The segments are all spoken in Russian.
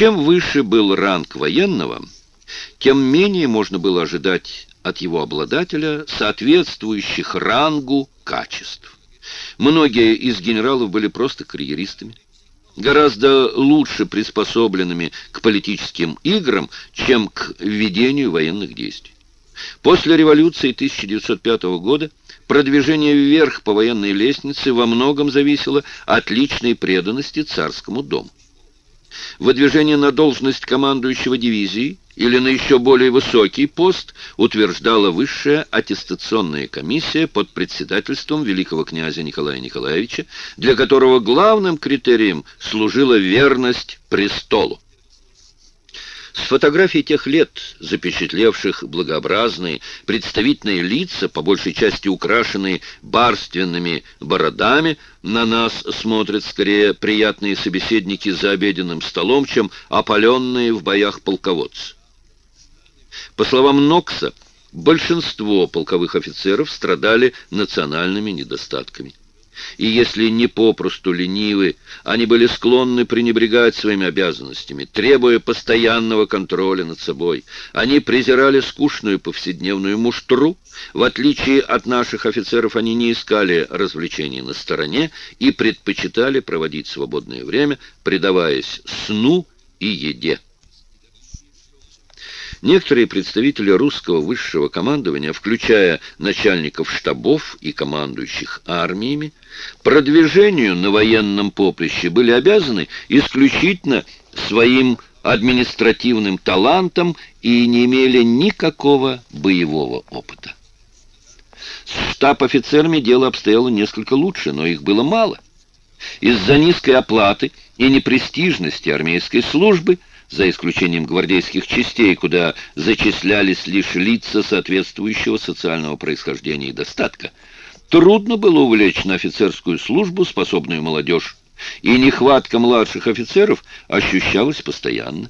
Чем выше был ранг военного, тем менее можно было ожидать от его обладателя соответствующих рангу качеств. Многие из генералов были просто карьеристами, гораздо лучше приспособленными к политическим играм, чем к ведению военных действий. После революции 1905 года продвижение вверх по военной лестнице во многом зависело от личной преданности царскому дому. Выдвижение на должность командующего дивизией или на еще более высокий пост утверждала высшая аттестационная комиссия под председательством великого князя Николая Николаевича, для которого главным критерием служила верность престолу. С фотографий тех лет, запечатлевших благообразные, представительные лица, по большей части украшенные барственными бородами, на нас смотрят скорее приятные собеседники за обеденным столом, чем опаленные в боях полководцы. По словам Нокса, большинство полковых офицеров страдали национальными недостатками и если не попросту ленивы, они были склонны пренебрегать своими обязанностями, требуя постоянного контроля над собой. Они презирали скучную повседневную муштру, в отличие от наших офицеров, они не искали развлечений на стороне и предпочитали проводить свободное время, предаваясь сну и еде. Некоторые представители русского высшего командования, включая начальников штабов и командующих армиями, продвижению на военном поприще были обязаны исключительно своим административным талантом и не имели никакого боевого опыта. С штаб-офицерами дело обстояло несколько лучше, но их было мало. Из-за низкой оплаты и непрестижности армейской службы – за исключением гвардейских частей, куда зачислялись лишь лица соответствующего социального происхождения и достатка, трудно было увлечь на офицерскую службу способную молодежь, и нехватка младших офицеров ощущалась постоянно.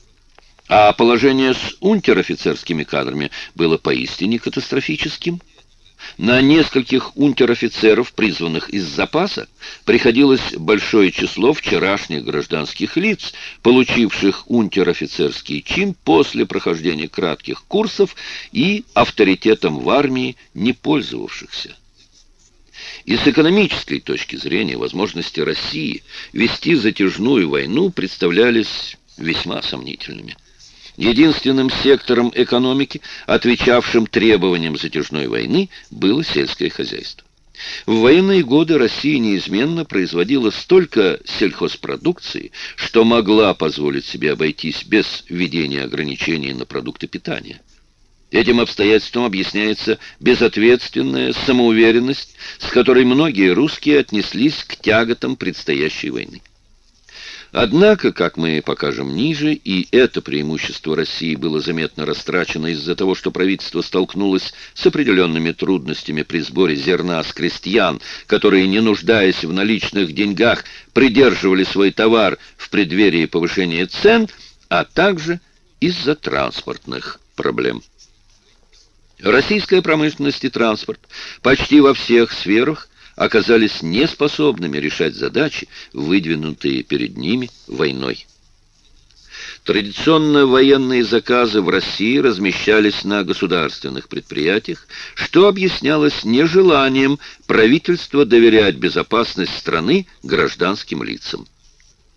А положение с унтер-офицерскими кадрами было поистине катастрофическим. На нескольких унтер-офицеров, призванных из запаса, приходилось большое число вчерашних гражданских лиц, получивших унтер-офицерский чин после прохождения кратких курсов и авторитетом в армии не пользовавшихся. И с экономической точки зрения возможности России вести затяжную войну представлялись весьма сомнительными. Единственным сектором экономики, отвечавшим требованиям затяжной войны, было сельское хозяйство. В военные годы Россия неизменно производила столько сельхозпродукции, что могла позволить себе обойтись без введения ограничений на продукты питания. Этим обстоятельством объясняется безответственная самоуверенность, с которой многие русские отнеслись к тяготам предстоящей войны. Однако, как мы покажем ниже, и это преимущество России было заметно растрачено из-за того, что правительство столкнулось с определенными трудностями при сборе зерна с крестьян, которые, не нуждаясь в наличных деньгах, придерживали свой товар в преддверии повышения цен, а также из-за транспортных проблем. Российская промышленность и транспорт почти во всех сферах оказались неспособными решать задачи, выдвинутые перед ними войной. Традиционно военные заказы в России размещались на государственных предприятиях, что объяснялось нежеланием правительства доверять безопасность страны гражданским лицам.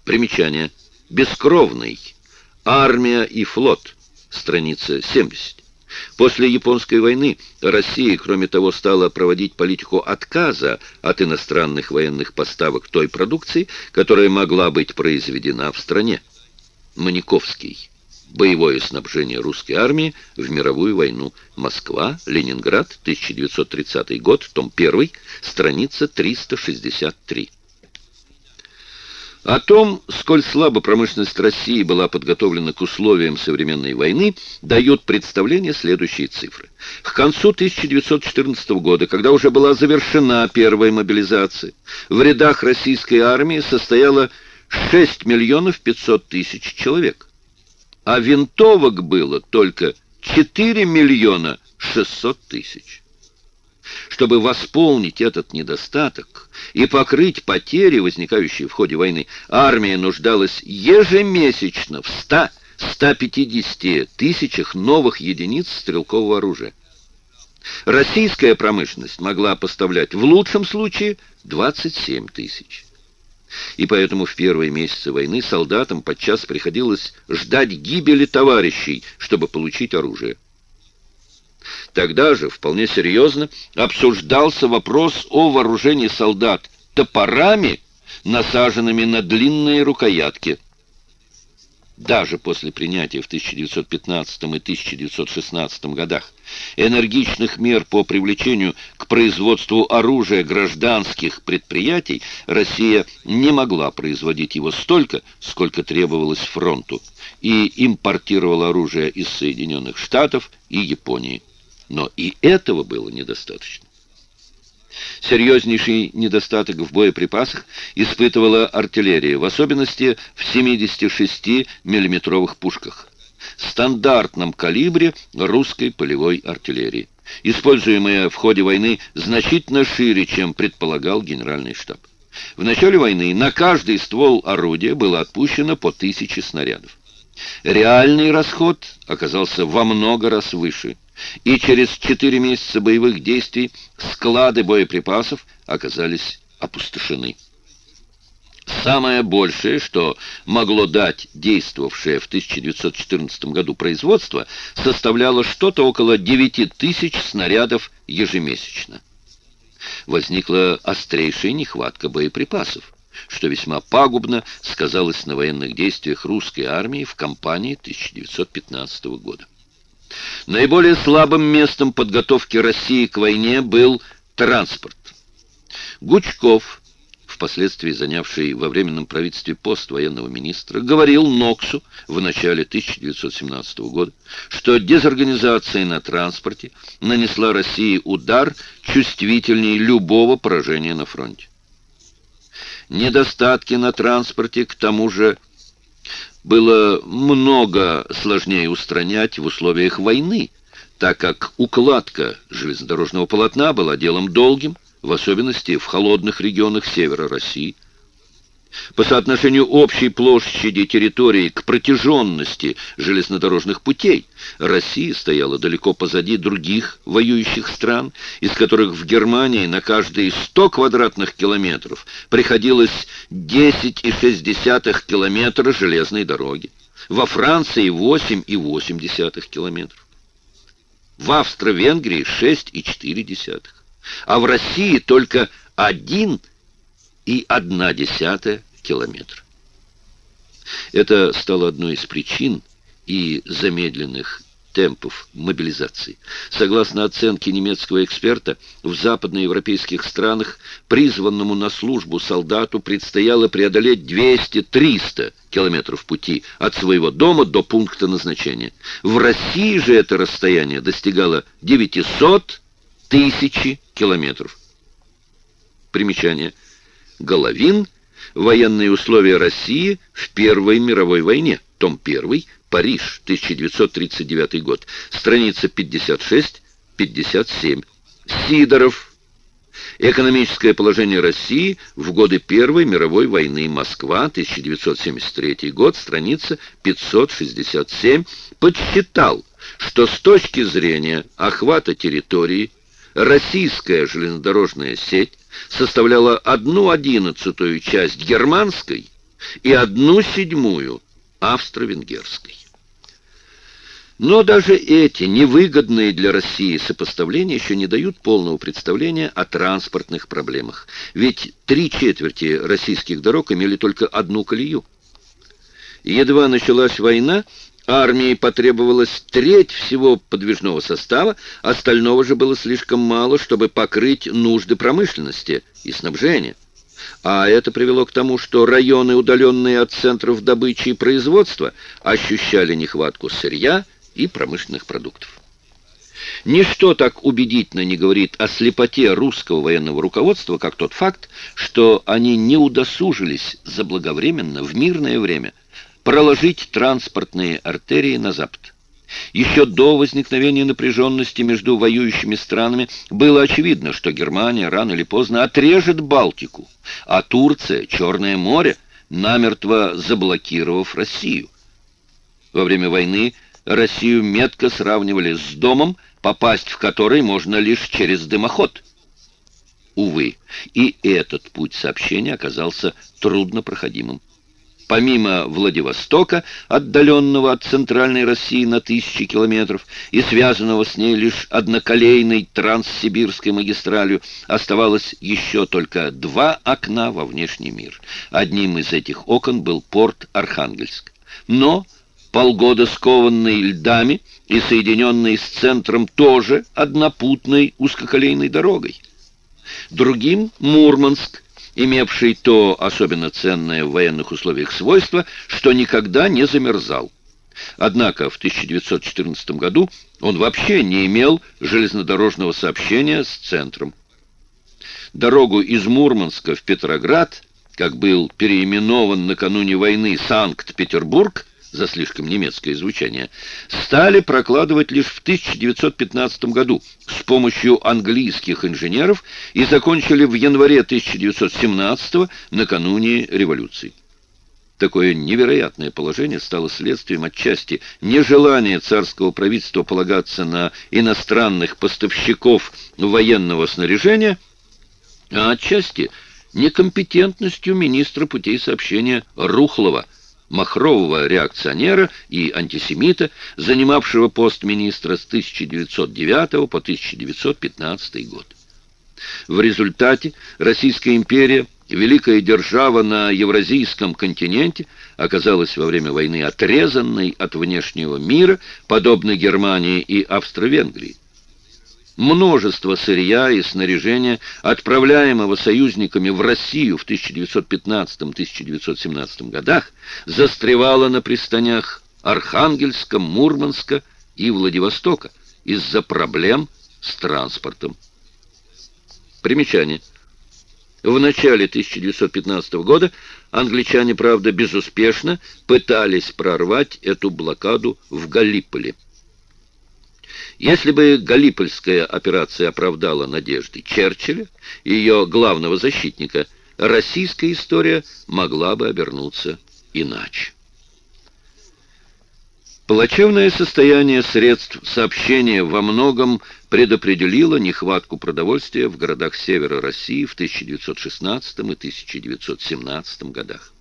Примечание. Бескровный. Армия и флот. Страница 70. После Японской войны Россия, кроме того, стала проводить политику отказа от иностранных военных поставок той продукции, которая могла быть произведена в стране. Маниковский. Боевое снабжение русской армии в мировую войну. Москва, Ленинград, 1930 год, том 1, страница 363. О том, сколь слабо промышленность России была подготовлена к условиям современной войны, дают представление следующие цифры. К концу 1914 года, когда уже была завершена первая мобилизация, в рядах российской армии состояло 6 миллионов 500 тысяч человек, а винтовок было только 4 миллиона 600 тысяч. Чтобы восполнить этот недостаток и покрыть потери, возникающие в ходе войны, армия нуждалась ежемесячно в 100-150 тысячах новых единиц стрелкового оружия. Российская промышленность могла поставлять в лучшем случае 27 тысяч. И поэтому в первые месяцы войны солдатам подчас приходилось ждать гибели товарищей, чтобы получить оружие. Тогда же вполне серьезно обсуждался вопрос о вооружении солдат топорами, насаженными на длинные рукоятки – даже после принятия в 1915 и 1916 годах энергичных мер по привлечению к производству оружия гражданских предприятий, Россия не могла производить его столько, сколько требовалось фронту, и импортировала оружие из Соединенных Штатов и Японии. Но и этого было недостаточно. Серьезнейший недостаток в боеприпасах испытывала артиллерия, в особенности в 76 миллиметровых пушках, стандартном калибре русской полевой артиллерии, используемая в ходе войны значительно шире, чем предполагал генеральный штаб. В начале войны на каждый ствол орудия было отпущено по тысяче снарядов. Реальный расход оказался во много раз выше – и через четыре месяца боевых действий склады боеприпасов оказались опустошены. Самое большее, что могло дать действовавшее в 1914 году производство, составляло что-то около 9 тысяч снарядов ежемесячно. Возникла острейшая нехватка боеприпасов, что весьма пагубно сказалось на военных действиях русской армии в кампании 1915 года. Наиболее слабым местом подготовки России к войне был транспорт. Гучков, впоследствии занявший во временном правительстве пост военного министра, говорил Ноксу в начале 1917 года, что дезорганизация на транспорте нанесла России удар чувствительнее любого поражения на фронте. Недостатки на транспорте, к тому же, было много сложнее устранять в условиях войны, так как укладка железнодорожного полотна была делом долгим, в особенности в холодных регионах севера России, по соотношению общей площади территории к протяженности железнодорожных путей Россия стояла далеко позади других воюющих стран, из которых в Германии на каждые 100 квадратных километров приходилось 10,6 километра железной дороги. Во Франции 8,8 километров. В Австро-Венгрии 6,4. А в России только 1 и одна десятая километра. Это стало одной из причин и замедленных темпов мобилизации. Согласно оценке немецкого эксперта, в западноевропейских странах призванному на службу солдату предстояло преодолеть 200-300 километров пути от своего дома до пункта назначения. В России же это расстояние достигало 900 тысяч километров. Примечание. Головин «Военные условия России в Первой мировой войне», том 1, Париж, 1939 год, страница 56-57. Сидоров. Экономическое положение России в годы Первой мировой войны. Москва, 1973 год, страница 567. Подсчитал, что с точки зрения охвата территории российская железнодорожная сеть составляла одну одиннадцатую часть германской и одну седьмую австро-венгерской. Но даже эти невыгодные для России сопоставления еще не дают полного представления о транспортных проблемах. Ведь три четверти российских дорог имели только одну колею. Едва началась война, Армии потребовалась треть всего подвижного состава, остального же было слишком мало, чтобы покрыть нужды промышленности и снабжения. А это привело к тому, что районы, удаленные от центров добычи и производства, ощущали нехватку сырья и промышленных продуктов. Ничто так убедительно не говорит о слепоте русского военного руководства, как тот факт, что они не удосужились заблаговременно в мирное время – проложить транспортные артерии на запад. Еще до возникновения напряженности между воюющими странами было очевидно, что Германия рано или поздно отрежет Балтику, а Турция — Черное море, намертво заблокировав Россию. Во время войны Россию метко сравнивали с домом, попасть в который можно лишь через дымоход. Увы, и этот путь сообщения оказался труднопроходимым. Помимо Владивостока, отдаленного от центральной России на тысячи километров и связанного с ней лишь одноколейной транссибирской магистралью, оставалось еще только два окна во внешний мир. Одним из этих окон был порт Архангельск. Но полгода скованный льдами и соединенный с центром тоже однопутной узкоколейной дорогой. Другим — Мурманск, имевший то особенно ценное в военных условиях свойство, что никогда не замерзал. Однако в 1914 году он вообще не имел железнодорожного сообщения с центром. Дорогу из Мурманска в Петроград, как был переименован накануне войны Санкт-Петербург, за слишком немецкое звучание, стали прокладывать лишь в 1915 году с помощью английских инженеров и закончили в январе 1917 накануне революции. Такое невероятное положение стало следствием отчасти нежелания царского правительства полагаться на иностранных поставщиков военного снаряжения, а отчасти некомпетентностью министра путей сообщения Рухлова – махрового реакционера и антисемита, занимавшего пост министра с 1909 по 1915 год. В результате Российская империя, великая держава на Евразийском континенте, оказалась во время войны отрезанной от внешнего мира, подобно Германии и Австро-Венгрии. Множество сырья и снаряжения, отправляемого союзниками в Россию в 1915-1917 годах, застревало на пристанях Архангельска, Мурманска и Владивостока из-за проблем с транспортом. Примечание. В начале 1915 года англичане, правда, безуспешно пытались прорвать эту блокаду в Галиполи. Если бы Галипольская операция оправдала надежды Черчилля, ее главного защитника, российская история могла бы обернуться иначе. Плачевное состояние средств сообщения во многом предопределило нехватку продовольствия в городах севера России в 1916 и 1917 годах.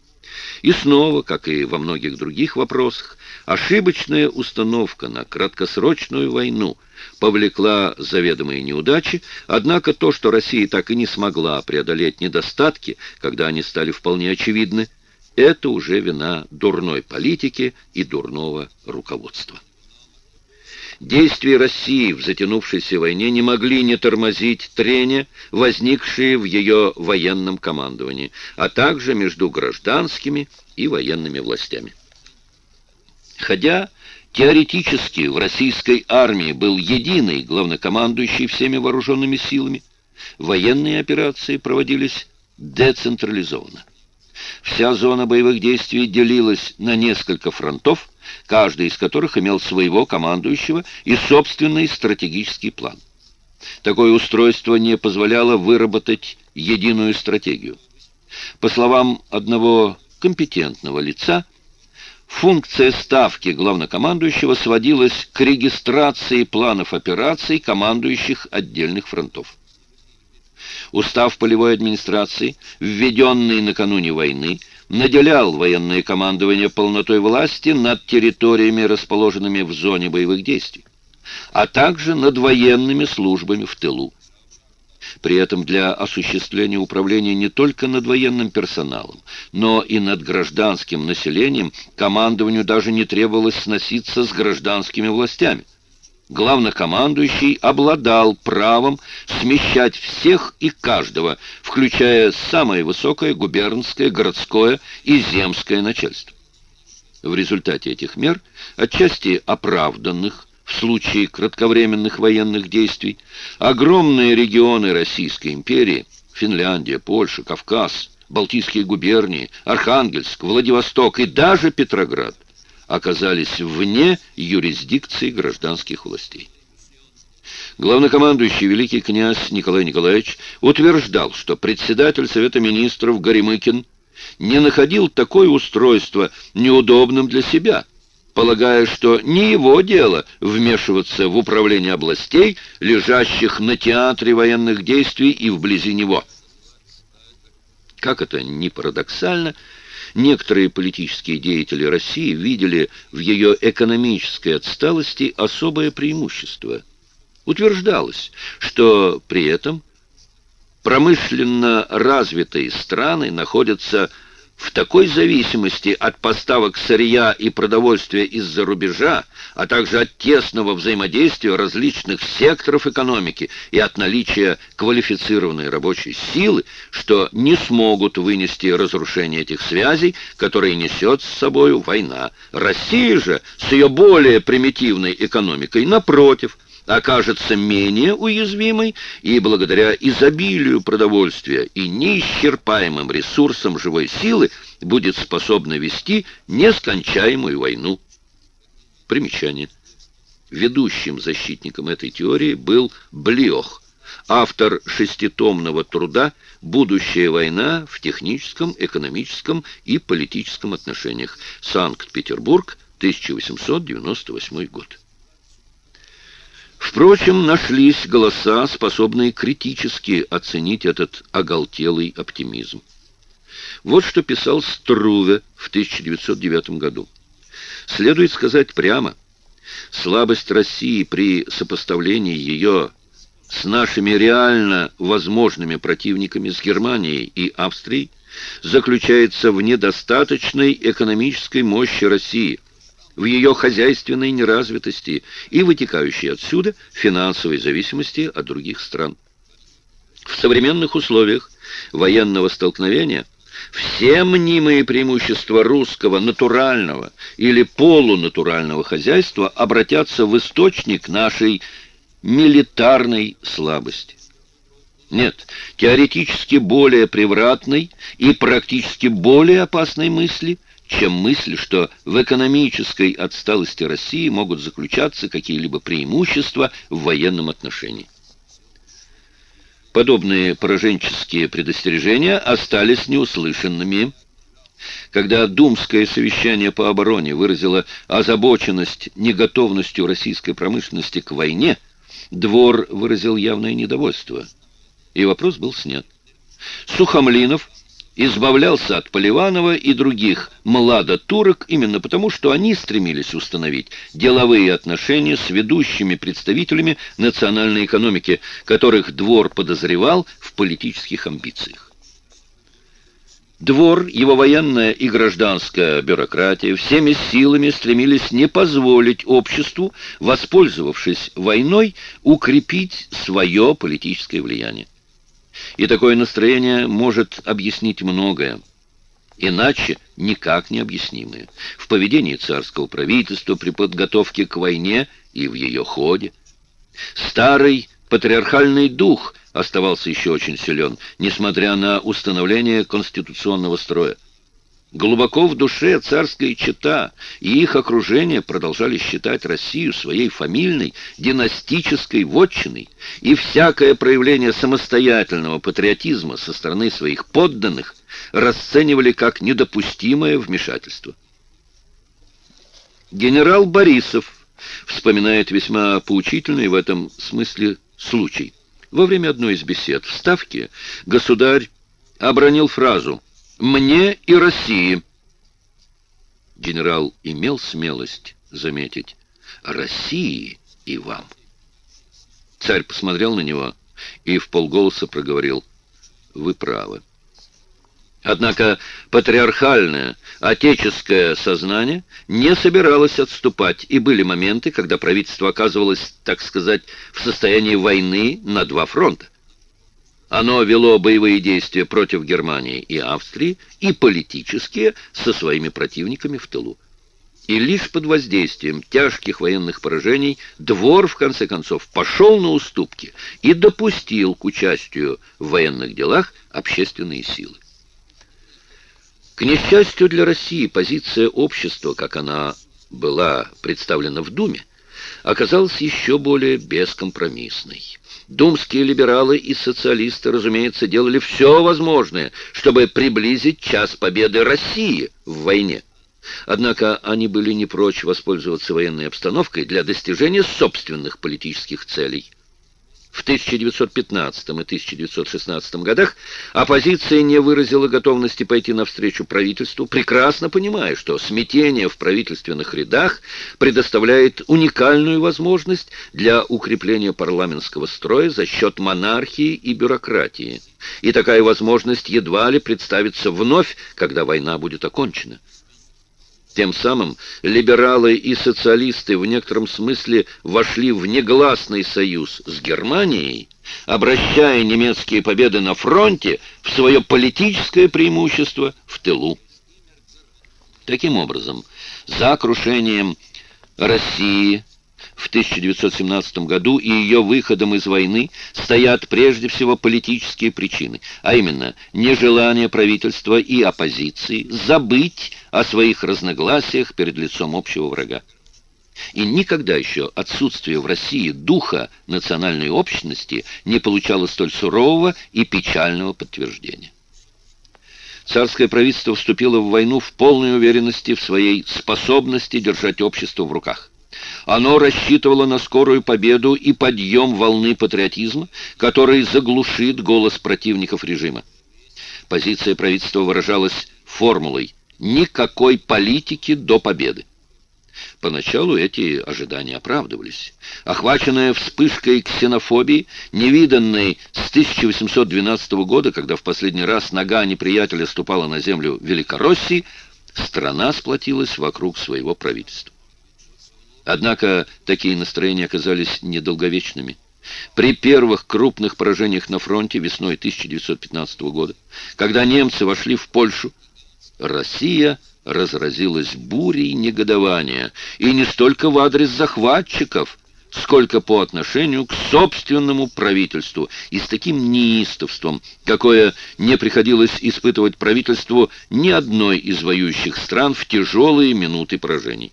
И снова, как и во многих других вопросах, ошибочная установка на краткосрочную войну повлекла заведомые неудачи, однако то, что Россия так и не смогла преодолеть недостатки, когда они стали вполне очевидны, это уже вина дурной политики и дурного руководства. Действия России в затянувшейся войне не могли не тормозить трения, возникшие в ее военном командовании, а также между гражданскими и военными властями. Хотя теоретически в российской армии был единый главнокомандующий всеми вооруженными силами, военные операции проводились децентрализованно. Вся зона боевых действий делилась на несколько фронтов, каждый из которых имел своего командующего и собственный стратегический план. Такое устройство не позволяло выработать единую стратегию. По словам одного компетентного лица, функция ставки главнокомандующего сводилась к регистрации планов операций командующих отдельных фронтов. Устав полевой администрации, введенный накануне войны, наделял военное командование полнотой власти над территориями, расположенными в зоне боевых действий, а также над военными службами в тылу. При этом для осуществления управления не только над военным персоналом, но и над гражданским населением командованию даже не требовалось сноситься с гражданскими властями главнокомандующий обладал правом смещать всех и каждого, включая самое высокое губернское, городское и земское начальство. В результате этих мер, отчасти оправданных в случае кратковременных военных действий, огромные регионы Российской империи, Финляндия, Польша, Кавказ, Балтийские губернии, Архангельск, Владивосток и даже Петроград – оказались вне юрисдикции гражданских властей. Главнокомандующий великий князь Николай Николаевич утверждал, что председатель Совета министров Горемыкин не находил такое устройство неудобным для себя, полагая, что не его дело вмешиваться в управление областей, лежащих на театре военных действий и вблизи него. Как это ни парадоксально, некоторые политические деятели России видели в ее экономической отсталости особое преимущество – Утверждалось, что при этом промышленно развитые страны находятся в такой зависимости от поставок сырья и продовольствия из-за рубежа, а также от тесного взаимодействия различных секторов экономики и от наличия квалифицированной рабочей силы, что не смогут вынести разрушение этих связей, которые несет с собой война. Россия же с ее более примитивной экономикой, напротив, окажется менее уязвимой и благодаря изобилию продовольствия и неисчерпаемым ресурсам живой силы будет способна вести нескончаемую войну. Примечание. Ведущим защитником этой теории был Блиох, автор шеститомного труда «Будущая война в техническом, экономическом и политическом отношениях. Санкт-Петербург, 1898 год». Впрочем, нашлись голоса, способные критически оценить этот оголтелый оптимизм. Вот что писал Струве в 1909 году. Следует сказать прямо, слабость России при сопоставлении ее с нашими реально возможными противниками, с Германией и Австрией, заключается в недостаточной экономической мощи России – в ее хозяйственной неразвитости и вытекающей отсюда финансовой зависимости от других стран. В современных условиях военного столкновения все мнимые преимущества русского натурального или полунатурального хозяйства обратятся в источник нашей милитарной слабости. Нет, теоретически более превратной и практически более опасной мысли – чем мысль, что в экономической отсталости России могут заключаться какие-либо преимущества в военном отношении. Подобные пораженческие предостережения остались неуслышанными. Когда Думское совещание по обороне выразило озабоченность неготовностью российской промышленности к войне, двор выразил явное недовольство, и вопрос был снят. Сухомлинов избавлялся от Поливанова и других младотурок именно потому, что они стремились установить деловые отношения с ведущими представителями национальной экономики, которых двор подозревал в политических амбициях. Двор, его военная и гражданская бюрократия всеми силами стремились не позволить обществу, воспользовавшись войной, укрепить свое политическое влияние. И такое настроение может объяснить многое. Иначе никак не объяснимое. В поведении царского правительства при подготовке к войне и в ее ходе. Старый патриархальный дух оставался еще очень силен, несмотря на установление конституционного строя. Глубоко в душе царская чета и их окружение продолжали считать Россию своей фамильной, династической вотчиной, и всякое проявление самостоятельного патриотизма со стороны своих подданных расценивали как недопустимое вмешательство. Генерал Борисов вспоминает весьма поучительный в этом смысле случай. Во время одной из бесед в Ставке государь обронил фразу мне и России. Генерал имел смелость заметить России и вам. Царь посмотрел на него и в полголоса проговорил «Вы правы». Однако патриархальное, отеческое сознание не собиралось отступать, и были моменты, когда правительство оказывалось, так сказать, в состоянии войны на два фронта. Оно вело боевые действия против Германии и Австрии и политические со своими противниками в тылу. И лишь под воздействием тяжких военных поражений двор, в конце концов, пошел на уступки и допустил к участию в военных делах общественные силы. К несчастью для России, позиция общества, как она была представлена в Думе, оказалась еще более бескомпромиссной. Думские либералы и социалисты, разумеется, делали все возможное, чтобы приблизить час победы России в войне. Однако они были не прочь воспользоваться военной обстановкой для достижения собственных политических целей. В 1915 и 1916 годах оппозиция не выразила готовности пойти навстречу правительству, прекрасно понимая, что смятение в правительственных рядах предоставляет уникальную возможность для укрепления парламентского строя за счет монархии и бюрократии. И такая возможность едва ли представится вновь, когда война будет окончена. Тем самым либералы и социалисты в некотором смысле вошли в негласный союз с Германией, обращая немецкие победы на фронте в свое политическое преимущество в тылу. Таким образом, за крушением России в 1917 году и ее выходом из войны стоят прежде всего политические причины, а именно нежелание правительства и оппозиции забыть о своих разногласиях перед лицом общего врага. И никогда еще отсутствие в России духа национальной общности не получало столь сурового и печального подтверждения. Царское правительство вступило в войну в полной уверенности в своей способности держать общество в руках. Оно рассчитывало на скорую победу и подъем волны патриотизма, который заглушит голос противников режима. Позиция правительства выражалась формулой «никакой политики до победы». Поначалу эти ожидания оправдывались. Охваченная вспышкой ксенофобии, невиданной с 1812 года, когда в последний раз нога неприятеля ступала на землю Великороссии, страна сплотилась вокруг своего правительства. Однако такие настроения оказались недолговечными. При первых крупных поражениях на фронте весной 1915 года, когда немцы вошли в Польшу, Россия разразилась бурей негодования, и не столько в адрес захватчиков, сколько по отношению к собственному правительству, и с таким неистовством, какое не приходилось испытывать правительству ни одной из воюющих стран в тяжелые минуты поражений.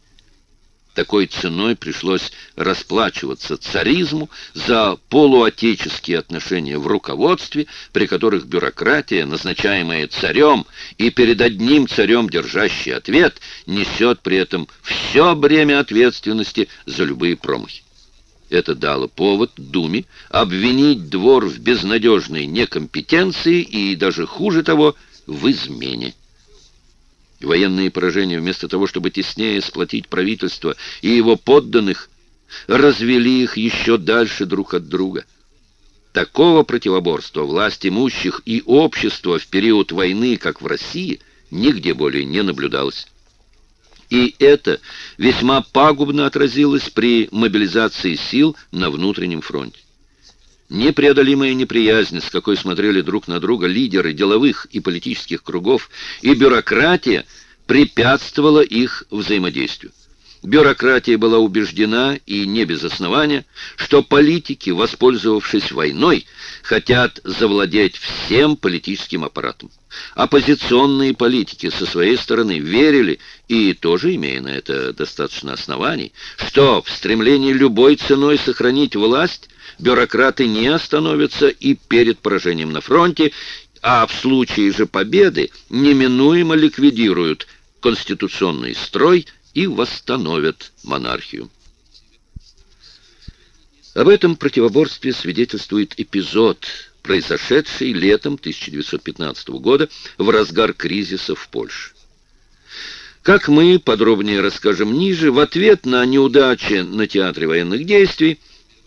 Такой ценой пришлось расплачиваться царизму за полуотеческие отношения в руководстве, при которых бюрократия, назначаемая царем и перед одним царем держащий ответ, несет при этом все бремя ответственности за любые промахи. Это дало повод Думе обвинить двор в безнадежной некомпетенции и, даже хуже того, в измене. Военные поражения, вместо того, чтобы теснее сплотить правительство и его подданных, развели их еще дальше друг от друга. Такого противоборства власть имущих и общества в период войны, как в России, нигде более не наблюдалось. И это весьма пагубно отразилось при мобилизации сил на внутреннем фронте. Непреодолимая неприязнь, с какой смотрели друг на друга лидеры деловых и политических кругов, и бюрократия препятствовала их взаимодействию. Бюрократия была убеждена, и не без основания, что политики, воспользовавшись войной, хотят завладеть всем политическим аппаратом. Оппозиционные политики со своей стороны верили, и тоже имея на это достаточно оснований, что в стремлении любой ценой сохранить власть бюрократы не остановятся и перед поражением на фронте, а в случае же победы неминуемо ликвидируют конституционный строй и восстановят монархию. Об этом противоборстве свидетельствует эпизод, произошедший летом 1915 года в разгар кризиса в Польше. Как мы подробнее расскажем ниже, в ответ на неудачи на театре военных действий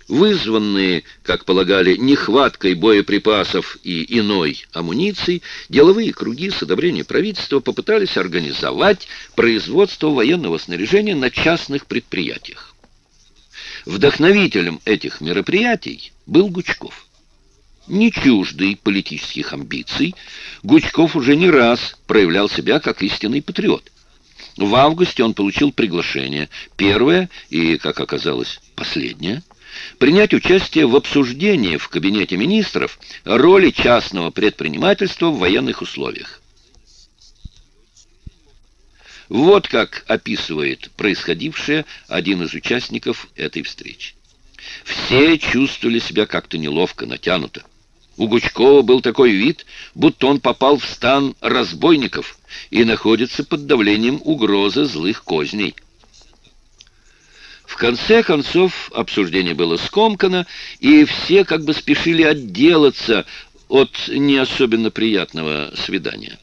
вызванные, как полагали, нехваткой боеприпасов и иной амуниции, деловые круги с одобрения правительства попытались организовать производство военного снаряжения на частных предприятиях. Вдохновителем этих мероприятий был Гучков. Не чуждый политических амбиций, Гучков уже не раз проявлял себя как истинный патриот. В августе он получил приглашение, первое и, как оказалось, последнее – принять участие в обсуждении в Кабинете министров роли частного предпринимательства в военных условиях. Вот как описывает происходившее один из участников этой встречи. Все чувствовали себя как-то неловко, натянуто. У Гучкова был такой вид, будто он попал в стан разбойников и находится под давлением угрозы злых козней. В конце концов обсуждение было скомкано, и все как бы спешили отделаться от не особенно приятного свидания.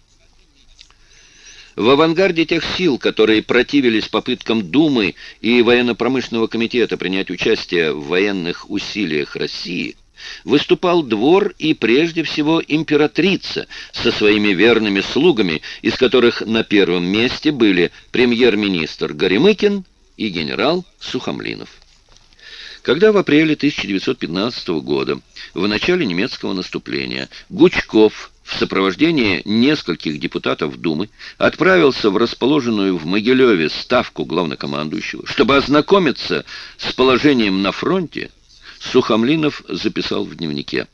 В авангарде тех сил, которые противились попыткам Думы и военно-промышленного комитета принять участие в военных усилиях России, выступал двор и прежде всего императрица со своими верными слугами, из которых на первом месте были премьер-министр Горемыкин и генерал Сухомлинов. Когда в апреле 1915 года, в начале немецкого наступления, Гучков в сопровождении нескольких депутатов Думы отправился в расположенную в Могилеве ставку главнокомандующего, чтобы ознакомиться с положением на фронте, Сухомлинов записал в дневнике.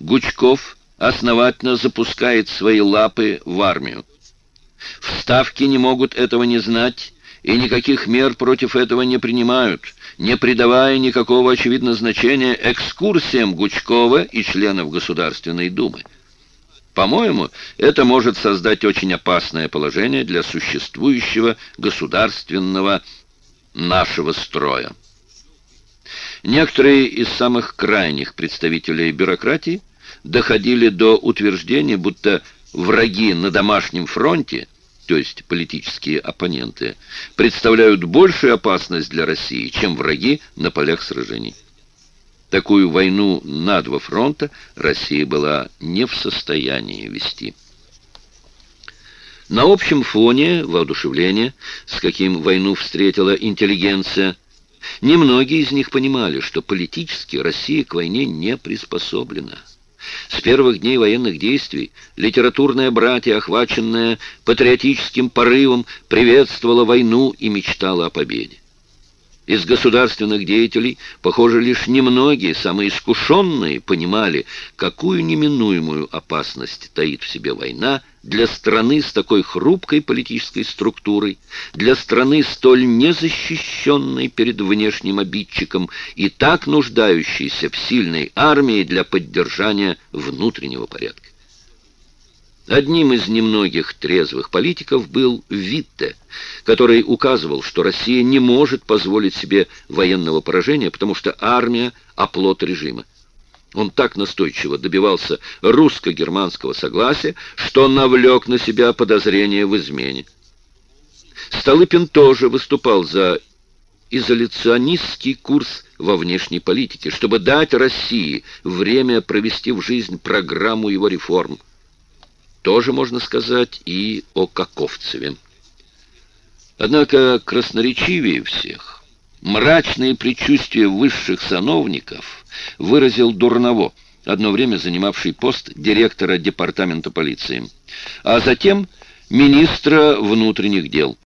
Гучков основательно запускает свои лапы в армию. В Ставке не могут этого не знать и никаких мер против этого не принимают, не придавая никакого очевидно значения экскурсиям Гучкова и членов Государственной Думы. По-моему, это может создать очень опасное положение для существующего государственного нашего строя. Некоторые из самых крайних представителей бюрократии доходили до утверждения, будто враги на домашнем фронте, то есть политические оппоненты, представляют большую опасность для России, чем враги на полях сражений. Такую войну на два фронта Россия была не в состоянии вести. На общем фоне воодушевления, с каким войну встретила интеллигенция, Немногие из них понимали, что политически Россия к войне не приспособлена. С первых дней военных действий литературное братья, охваченное патриотическим порывом, приветствовала войну и мечтала о победе. Из государственных деятелей, похоже, лишь немногие, самые искушенные, понимали, какую неминуемую опасность таит в себе война для страны с такой хрупкой политической структурой, для страны столь незащищенной перед внешним обидчиком и так нуждающейся в сильной армии для поддержания внутреннего порядка. Одним из немногих трезвых политиков был Витте, который указывал, что Россия не может позволить себе военного поражения, потому что армия – оплот режима. Он так настойчиво добивался русско-германского согласия, что навлек на себя подозрение в измене. Столыпин тоже выступал за изоляционистский курс во внешней политике, чтобы дать России время провести в жизнь программу его реформ – тоже можно сказать и о Каковцеве. Однако красноречивее всех мрачные предчувствия высших сановников выразил Дурново, одно время занимавший пост директора департамента полиции, а затем министра внутренних дел.